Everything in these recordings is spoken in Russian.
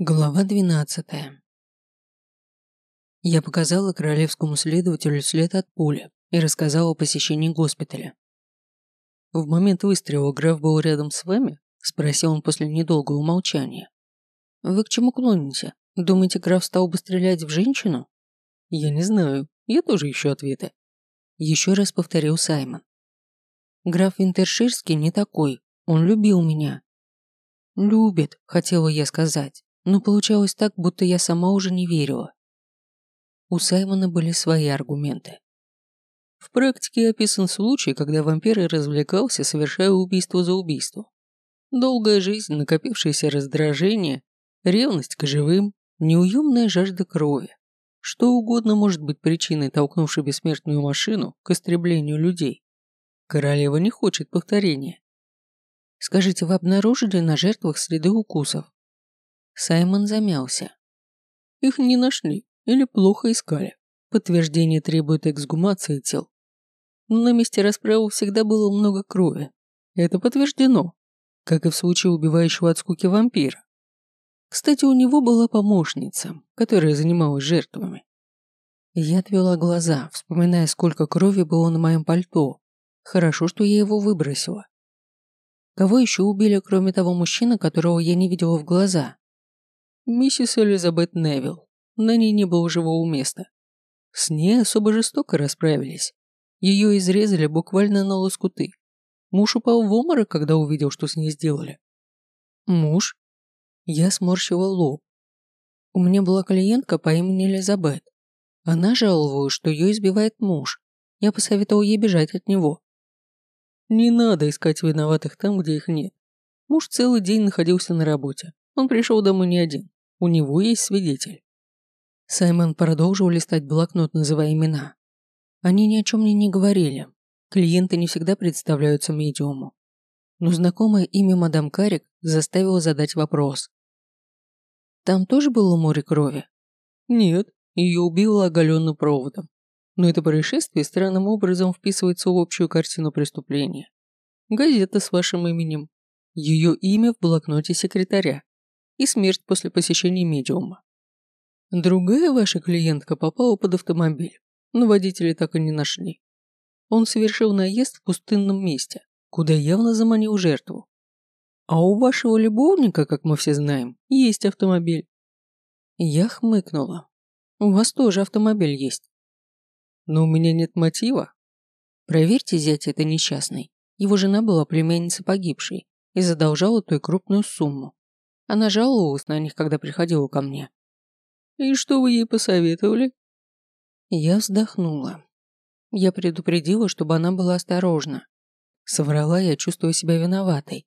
Глава двенадцатая. Я показала королевскому следователю след от пули и рассказала о посещении госпиталя. «В момент выстрела граф был рядом с вами?» – спросил он после недолгого умолчания. «Вы к чему клоните? Думаете, граф стал бы стрелять в женщину?» «Я не знаю. Я тоже ищу ответы». Еще раз повторил Саймон. «Граф Винтерширский не такой. Он любил меня». «Любит», – хотела я сказать, но получалось так, будто я сама уже не верила. У Саймона были свои аргументы. В практике описан случай, когда вампир развлекался, совершая убийство за убийством. Долгая жизнь, накопившееся раздражение, ревность к живым, неуемная жажда крови. Что угодно может быть причиной, толкнувшей бессмертную машину к истреблению людей. Королева не хочет повторения. Скажите, вы обнаружили на жертвах следы укусов? Саймон замялся. Их не нашли или плохо искали. Подтверждение требует эксгумации тел. Но на месте расправы всегда было много крови. Это подтверждено, как и в случае убивающего от скуки вампира. Кстати, у него была помощница, которая занималась жертвами. Я отвела глаза, вспоминая, сколько крови было на моем пальто. Хорошо, что я его выбросила. Кого еще убили, кроме того мужчины, которого я не видела в глаза? Миссис Элизабет Невилл. На ней не было живого места. С ней особо жестоко расправились. Ее изрезали буквально на лоскуты. Муж упал в обморок, когда увидел, что с ней сделали. Муж? Я сморщила лоб. У меня была клиентка по имени Элизабет. Она жаловалась, что ее избивает муж. Я посоветовал ей бежать от него. Не надо искать виноватых там, где их нет. Муж целый день находился на работе. Он пришел домой не один. У него есть свидетель. Саймон продолжил листать блокнот, называя имена. Они ни о чем мне не говорили. Клиенты не всегда представляются медиуму. Но знакомое имя мадам Карик заставило задать вопрос. Там тоже было море крови? Нет, ее убило оголенным проводом. Но это происшествие странным образом вписывается в общую картину преступления. Газета с вашим именем. Ее имя в блокноте секретаря и смерть после посещения медиума. Другая ваша клиентка попала под автомобиль, но водителя так и не нашли. Он совершил наезд в пустынном месте, куда явно заманил жертву. А у вашего любовника, как мы все знаем, есть автомобиль. Я хмыкнула. У вас тоже автомобиль есть. Но у меня нет мотива. Проверьте, зять это несчастный. Его жена была племянницей погибшей и задолжала той крупную сумму. Она жаловалась на них, когда приходила ко мне. «И что вы ей посоветовали?» Я вздохнула. Я предупредила, чтобы она была осторожна. Соврала я, чувствуя себя виноватой.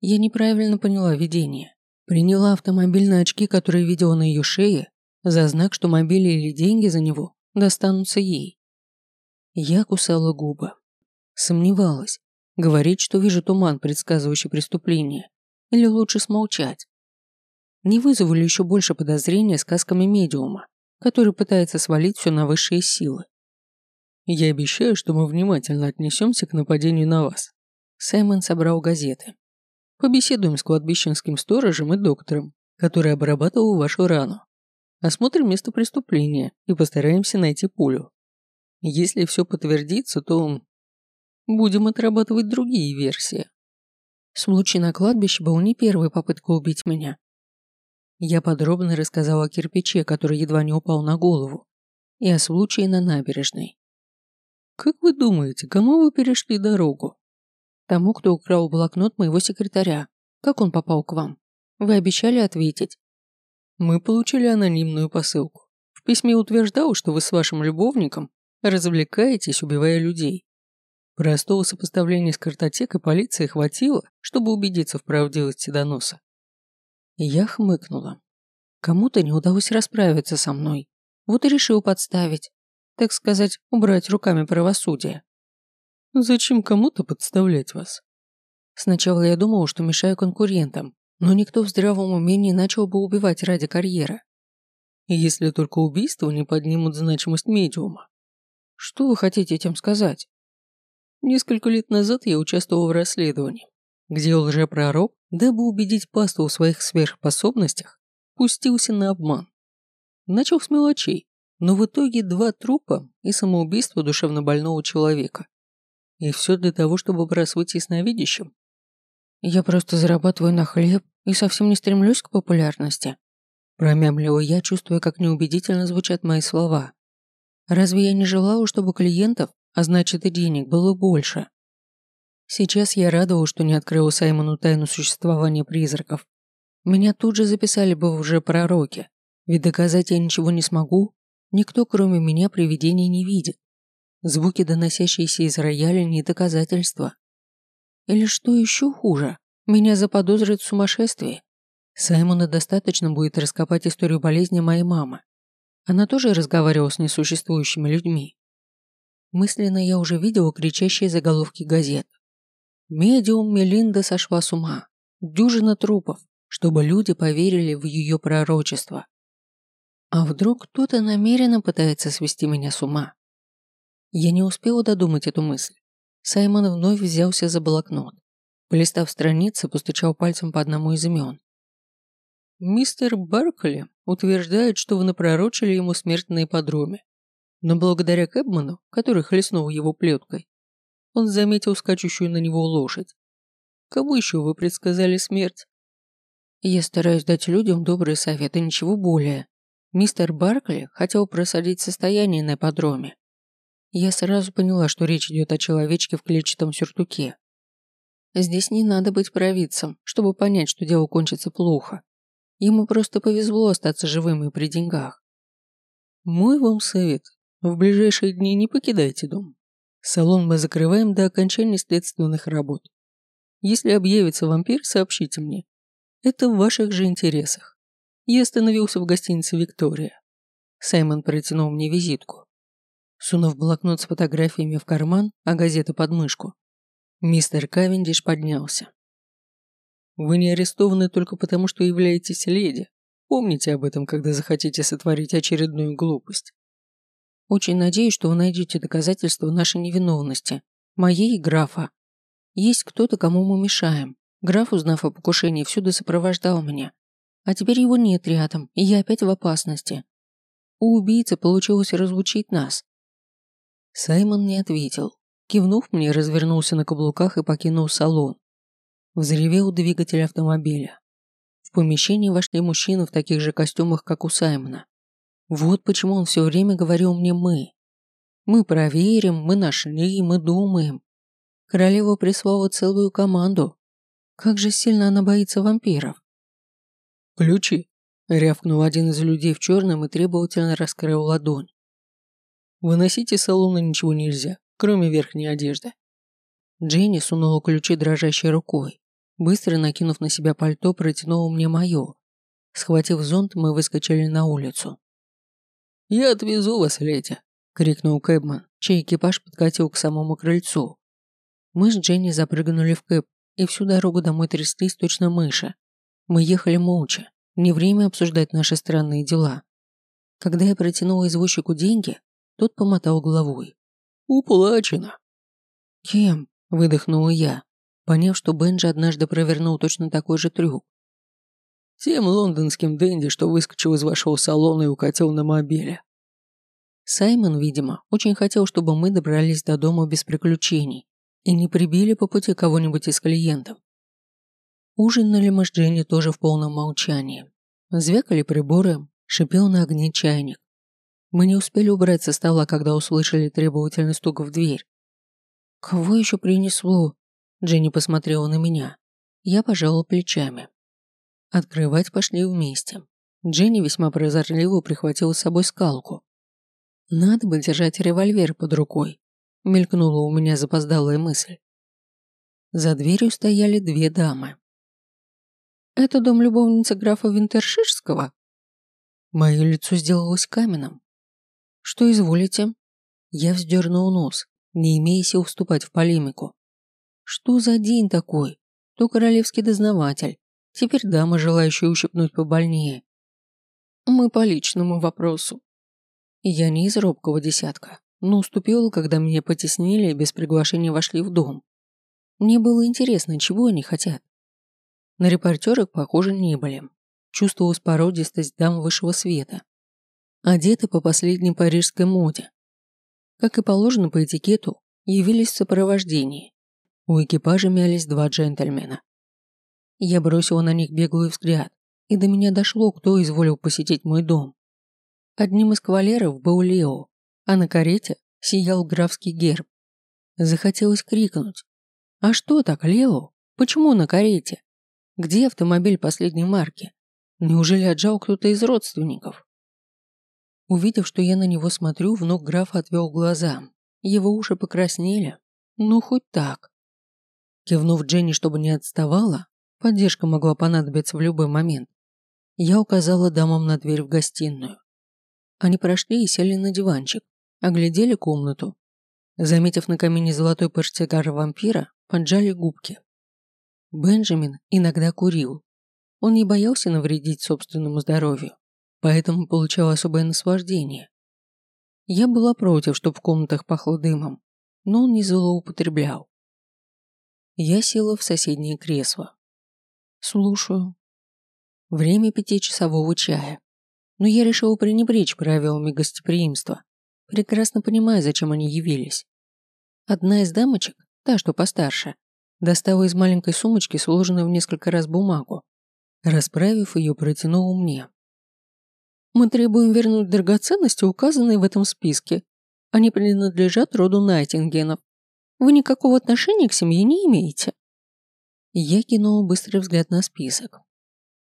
Я неправильно поняла видение. Приняла автомобиль на очки, которые видела на ее шее, за знак, что мобили или деньги за него достанутся ей. Я кусала губы. Сомневалась. Говорить, что вижу туман, предсказывающий преступление. Или лучше смолчать? Не вызову еще больше подозрения сказками медиума, который пытается свалить все на высшие силы? Я обещаю, что мы внимательно отнесемся к нападению на вас. Саймон собрал газеты. Побеседуем с кладбищенским сторожем и доктором, который обрабатывал вашу рану. Осмотрим место преступления и постараемся найти пулю. Если все подтвердится, то будем отрабатывать другие версии. Случай на кладбище был не первой попыткой убить меня. Я подробно рассказала о кирпиче, который едва не упал на голову, и о случае на набережной. «Как вы думаете, кому вы перешли дорогу?» «Тому, кто украл блокнот моего секретаря. Как он попал к вам? Вы обещали ответить». «Мы получили анонимную посылку. В письме утверждал, что вы с вашим любовником развлекаетесь, убивая людей. Простого сопоставления с картотекой полиции хватило, чтобы убедиться в правдивости доноса. Я хмыкнула. Кому-то не удалось расправиться со мной. Вот и решил подставить. Так сказать, убрать руками правосудие. Зачем кому-то подставлять вас? Сначала я думала, что мешаю конкурентам, но никто в здравом уме не начал бы убивать ради карьеры. Если только убийства не поднимут значимость медиума. Что вы хотите этим сказать? Несколько лет назад я участвовал в расследовании, где лжепророк, дабы убедить пасту в своих сверхспособностях, пустился на обман. Начал с мелочей, но в итоге два трупа и самоубийство душевнобольного человека. И все для того, чтобы бросать ясновидящим. Я просто зарабатываю на хлеб и совсем не стремлюсь к популярности. Промямлила я, чувствуя, как неубедительно звучат мои слова. Разве я не желала, чтобы клиентов, а значит и денег, было больше? Сейчас я радовалась, что не открыла Саймону тайну существования призраков. Меня тут же записали бы уже пророки, ведь доказать я ничего не смогу, никто кроме меня привидений не видит. Звуки, доносящиеся из рояля, не доказательства. Или что еще хуже, меня заподозрят в сумасшествии. Саймону достаточно будет раскопать историю болезни моей мамы. Она тоже разговаривала с несуществующими людьми. Мысленно я уже видела кричащие заголовки газет. Медиум Мелинда сошла с ума. Дюжина трупов, чтобы люди поверили в ее пророчество. А вдруг кто-то намеренно пытается свести меня с ума? Я не успела додумать эту мысль. Саймон вновь взялся за блокнот. Полистав страницы, постучал пальцем по одному из имен. Мистер Баркли утверждает, что вы напророчили ему смерть на ипподроме. Но благодаря Кэбману, который хлестнул его плеткой, он заметил скачущую на него лошадь. Кому еще вы предсказали смерть? Я стараюсь дать людям добрые советы, ничего более. Мистер Баркли хотел просадить состояние на ипподроме. Я сразу поняла, что речь идет о человечке в клетчатом сюртуке. Здесь не надо быть провидцем, чтобы понять, что дело кончится плохо. Ему просто повезло остаться живым и при деньгах. Мой вам совет. В ближайшие дни не покидайте дом. Салон мы закрываем до окончания следственных работ. Если объявится вампир, сообщите мне. Это в ваших же интересах. Я остановился в гостинице «Виктория». Саймон протянул мне визитку. Сунув блокнот с фотографиями в карман, а газеты под мышку, мистер Кавендиш поднялся. «Вы не арестованы только потому, что являетесь леди. Помните об этом, когда захотите сотворить очередную глупость. Очень надеюсь, что вы найдете доказательства нашей невиновности, моей и графа. Есть кто-то, кому мы мешаем. Граф, узнав о покушении, всюду сопровождал меня. А теперь его нет рядом, и я опять в опасности. У убийцы получилось разлучить нас. Саймон не ответил. Кивнув мне, развернулся на каблуках и покинул салон. Взревел двигатель автомобиля. В помещение вошли мужчины в таких же костюмах, как у Саймона. Вот почему он все время говорил мне «мы». Мы проверим, мы нашли, мы думаем. Королева прислала целую команду. Как же сильно она боится вампиров. «Ключи», — рявкнул один из людей в черном и требовательно раскрыл ладонь. Выносить из салона ничего нельзя, кроме верхней одежды. Дженни сунула ключи дрожащей рукой. Быстро накинув на себя пальто, протянула мне мое. Схватив зонт, мы выскочили на улицу. «Я отвезу вас, леди!» – крикнул Кэбман, чей экипаж подкатил к самому крыльцу. Мы с Дженни запрыгнули в Кэб и всю дорогу домой тряслись точно мыши. Мы ехали молча, не время обсуждать наши странные дела. Когда я протянула извозчику деньги, тот помотал головой. «Уплачено». «Кем?» – выдохнула я, поняв, что Бенджи однажды провернул точно такой же трюк. «Тем лондонским денди, что выскочил из вашего салона и укатил на мобиле». Саймон, видимо, очень хотел, чтобы мы добрались до дома без приключений и не прибили по пути кого-нибудь из клиентов. Ужинали мы с Дженни тоже в полном молчании. Звякали приборы, шипел на огне чайник. Мы не успели убрать со стола, когда услышали требовательный стук в дверь. «Кого еще принесло?» Дженни посмотрела на меня. Я пожала плечами. Открывать пошли вместе. Дженни весьма прозорливо прихватила с собой скалку. «Надо бы держать револьвер под рукой», – мелькнула у меня запоздалая мысль. За дверью стояли две дамы. «Это дом любовницы графа Винтерширского?» Мое лицо сделалось каменным. «Что изволите?» Я вздернул нос, не имея сил вступать в полемику. «Что за день такой? То королевский дознаватель, теперь дама, желающая ущипнуть побольнее. Мы по личному вопросу. Я не из робкого десятка, но уступила, когда меня потеснили и без приглашения вошли в дом. Мне было интересно, чего они хотят. На репортерок, похоже, не были. чувствовалась породистость дам высшего света. Одеты по последней парижской моде. Как и положено по этикету, явились в сопровождении. У экипажа мялись два джентльмена. Я бросила на них беглый взгляд, и до меня дошло, кто изволил посетить мой дом. Одним из кавалеров был Лео, а на карете сиял графский герб. Захотелось крикнуть. «А что так, Лео? Почему на карете? Где автомобиль последней марки? Неужели отжал кто-то из родственников?» Увидев, что я на него смотрю, внук графа отвел глаза. Его уши покраснели. Ну, хоть так. Кивнув Дженни, чтобы не отставала, поддержка могла понадобиться в любой момент, я указала дамам на дверь в гостиную. Они прошли и сели на диванчик, оглядели комнату. Заметив на камине золотой портсигар вампира, поджали губки. Бенджамин иногда курил. Он не боялся навредить собственному здоровью, поэтому получал особое наслаждение. Я была против, чтобы в комнатах пахло дымом, но он не злоупотреблял. Я села в соседнее кресло. Слушаю. Время пятичасового чая но я решил пренебречь правилами гостеприимства, прекрасно понимая, зачем они явились. Одна из дамочек, та, что постарше, достала из маленькой сумочки сложенную в несколько раз бумагу. Расправив ее, протянула мне. «Мы требуем вернуть драгоценности, указанные в этом списке. Они принадлежат роду Найтингенов. Вы никакого отношения к семье не имеете». Я кинул быстрый взгляд на список.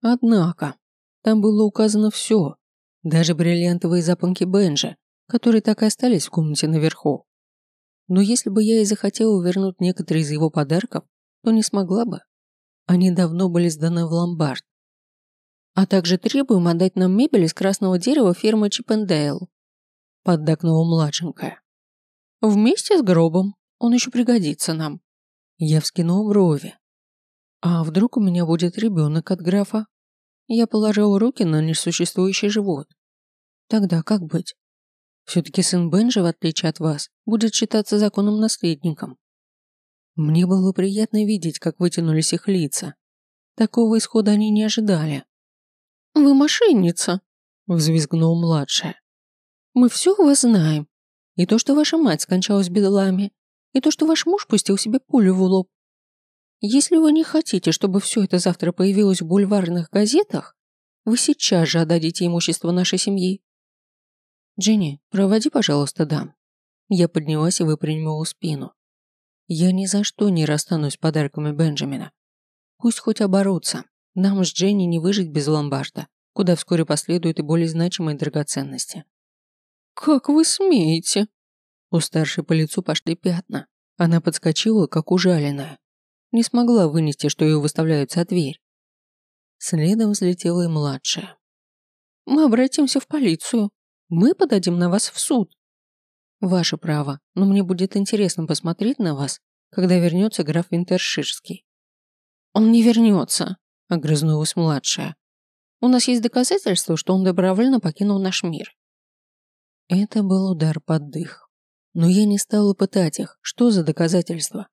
Однако, там было указано все, даже бриллиантовые запонки Бенжа, которые так и остались в комнате наверху. Но если бы я и захотела вернуть некоторые из его подарков, то не смогла бы. Они давно были сданы в ломбард. А также требуем отдать нам мебель из красного дерева фирмы Чиппендейл, поддакнула младшенькая. Вместе с гробом. Он еще пригодится нам. Я вскинула брови. А вдруг у меня будет ребенок от графа? Я положил руки на несуществующий живот. Тогда как быть? Все-таки сын Бенжи, в отличие от вас, будет считаться законным наследником. Мне было приятно видеть, как вытянулись их лица. Такого исхода они не ожидали. «Вы мошенница!» – взвизгнул младшая. «Мы все у вас знаем. И то, что ваша мать скончалась бедлами, и то, что ваш муж пустил себе пулю в лоб, если вы не хотите, чтобы все это завтра появилось в бульварных газетах, вы сейчас же отдадите имущество нашей семьи. Дженни, проводи, пожалуйста, дам. Я поднялась и выпрямила спину. Я ни за что не расстанусь с подарками Бенджамина. Пусть хоть оборутся. Нам с Дженни не выжить без ломбарда, куда вскоре последуют и более значимые драгоценности. «Как вы смеете?» У старшей по лицу пошли пятна. Она подскочила, как ужаленная. Не смогла вынести, что ее выставляют за дверь. Следом взлетела и младшая. «Мы обратимся в полицию. Мы подадим на вас в суд». «Ваше право, но мне будет интересно посмотреть на вас, когда вернется граф Винтерширский». «Он не вернется», – огрызнулась младшая. «У нас есть доказательства, что он добровольно покинул наш мир». Это был удар под дых. Но я не стала пытать их. Что за доказательства?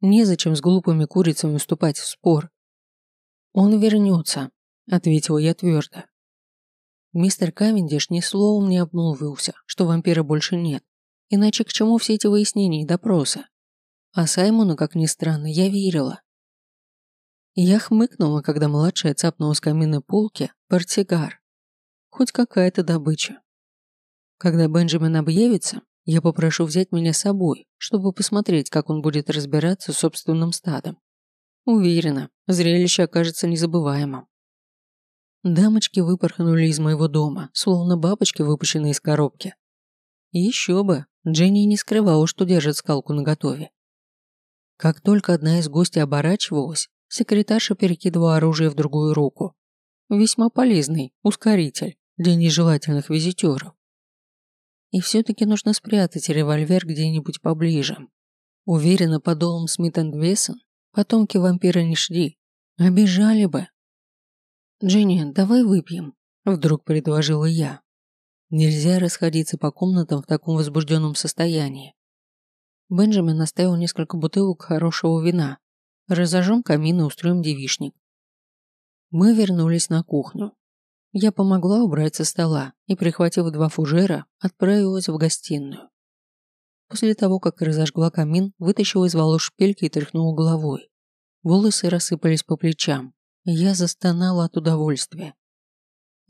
Незачем с глупыми курицами вступать в спор. «Он вернется», — ответил я твердо. Мистер Кавендиш ни словом не обмолвился, что вампира больше нет. Иначе к чему все эти выяснения и допросы? А Саймону, как ни странно, я верила. Я хмыкнула, когда младшая цапнула с каминной полки портсигар. Хоть какая-то добыча. Когда Бенджамин объявится, я попрошу взять меня с собой, чтобы посмотреть, как он будет разбираться с собственным стадом. Уверена, зрелище окажется незабываемым. Дамочки выпорхнули из моего дома, словно бабочки, выпущенные из коробки. Еще бы, Дженни не скрывала, что держит скалку наготове. Как только одна из гостей оборачивалась, секретарша перекидывала оружие в другую руку. Весьма полезный ускоритель для нежелательных визитеров. И все-таки нужно спрятать револьвер где-нибудь поближе. Уверена, по долам Смит энд Вессон потомки вампира не шли. Обижали бы. «Дженни, давай выпьем», – вдруг предложила я. Нельзя расходиться по комнатам в таком возбужденном состоянии. Бенджамин оставил несколько бутылок хорошего вина. Разожжем камин и устроим девишник. Мы вернулись на кухню. Я помогла убрать со стола и, прихватив два фужера, отправилась в гостиную. После того, как разожгла камин, вытащила из волос шпильки и тряхнула головой. Волосы рассыпались по плечам, я застонала от удовольствия.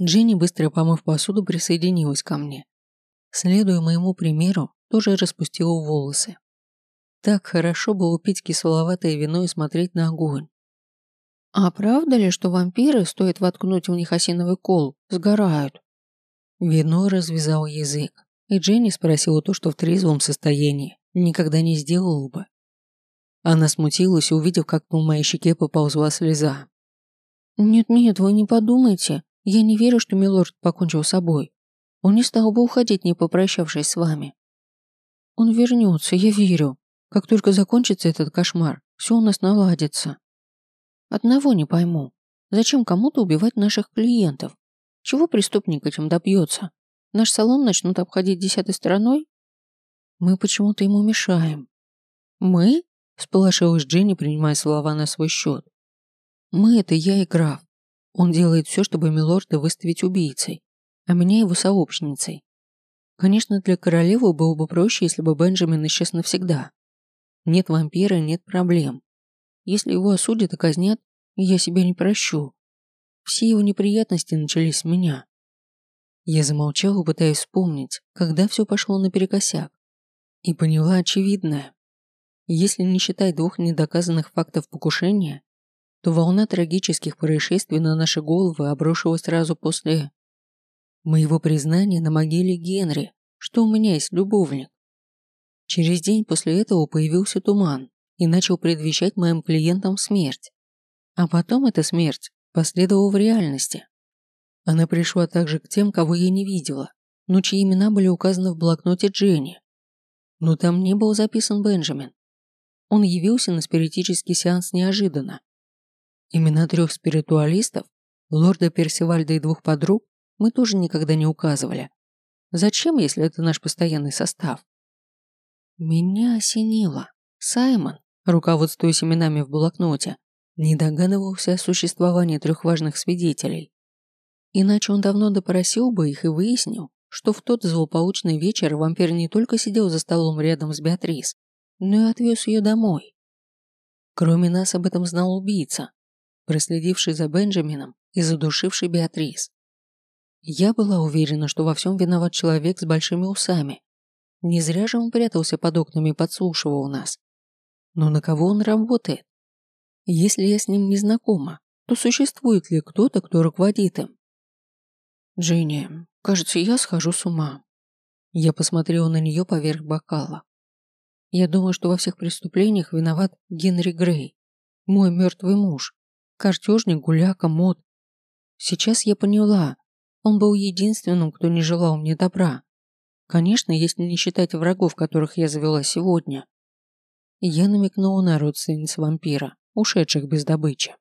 Дженни, быстро помыв посуду, присоединилась ко мне. Следуя моему примеру, тоже распустила волосы. Так хорошо было пить кисловатое вино и смотреть на огонь. «А правда ли, что вампиры, стоит воткнуть в них осиновый кол, сгорают?» Вино развязал язык, и Дженни спросила то, что в трезвом состоянии никогда не сделала бы. Она смутилась, увидев, как по моей щеке поползла слеза. «Нет-нет, вы не подумайте. Я не верю, что Милорд покончил с собой. Он не стал бы уходить, не попрощавшись с вами. Он вернется, я верю. Как только закончится этот кошмар, все у нас наладится. Одного не пойму. Зачем кому-то убивать наших клиентов? Чего преступник этим добьется? Наш салон начнут обходить десятой стороной? Мы почему-то ему мешаем. Мы? Сполошилась Дженни, принимая слова на свой счет. «Мы — это я и граф. Он делает все, чтобы Милорда выставить убийцей, а меня его сообщницей. Конечно, для королевы было бы проще, если бы Бенджамин исчез навсегда. Нет вампира, нет проблем. Если его осудят и казнят, я себя не прощу. Все его неприятности начались с меня. Я замолчала, пытаясь вспомнить, когда все пошло наперекосяк. И поняла очевидное. Если не считать двух недоказанных фактов покушения, то волна трагических происшествий на наши головы обрушилась сразу после моего признания на могиле Генри, что у меня есть любовник. Через день после этого появился туман и начал предвещать моим клиентам смерть. А потом эта смерть последовала в реальности. Она пришла также к тем, кого я не видела, но чьи имена были указаны в блокноте Дженни. Но там не был записан Бенджамин. Он явился на спиритический сеанс неожиданно. Имена трех спиритуалистов, лорда Персивальда и двух подруг, мы тоже никогда не указывали. Зачем, если это наш постоянный состав? Меня осенило. Саймон, руководствуясь именами в блокноте, не догадывался о существовании трех важных свидетелей. Иначе он давно допросил бы их и выяснил, что в тот злополучный вечер вампир не только сидел за столом рядом с Беатрис, но и отвез ее домой. Кроме нас об этом знал убийца, проследивший за Бенджамином и задушивший Беатрис. Я была уверена, что во всем виноват человек с большими усами. Не зря же он прятался под окнами и подслушивал нас. Но на кого он работает? Если я с ним не знакома, то существует ли кто-то, кто руководит им? Джинни, кажется, я схожу с ума. Я посмотрела на нее поверх бокала. Я думаю, что во всех преступлениях виноват Генри Грей, мой мертвый муж, картежник, гуляка, мод. Сейчас я поняла, он был единственным, кто не желал мне добра. Конечно, если не считать врагов, которых я завела сегодня. Я намекнула на родственниц вампира, ушедших без добычи.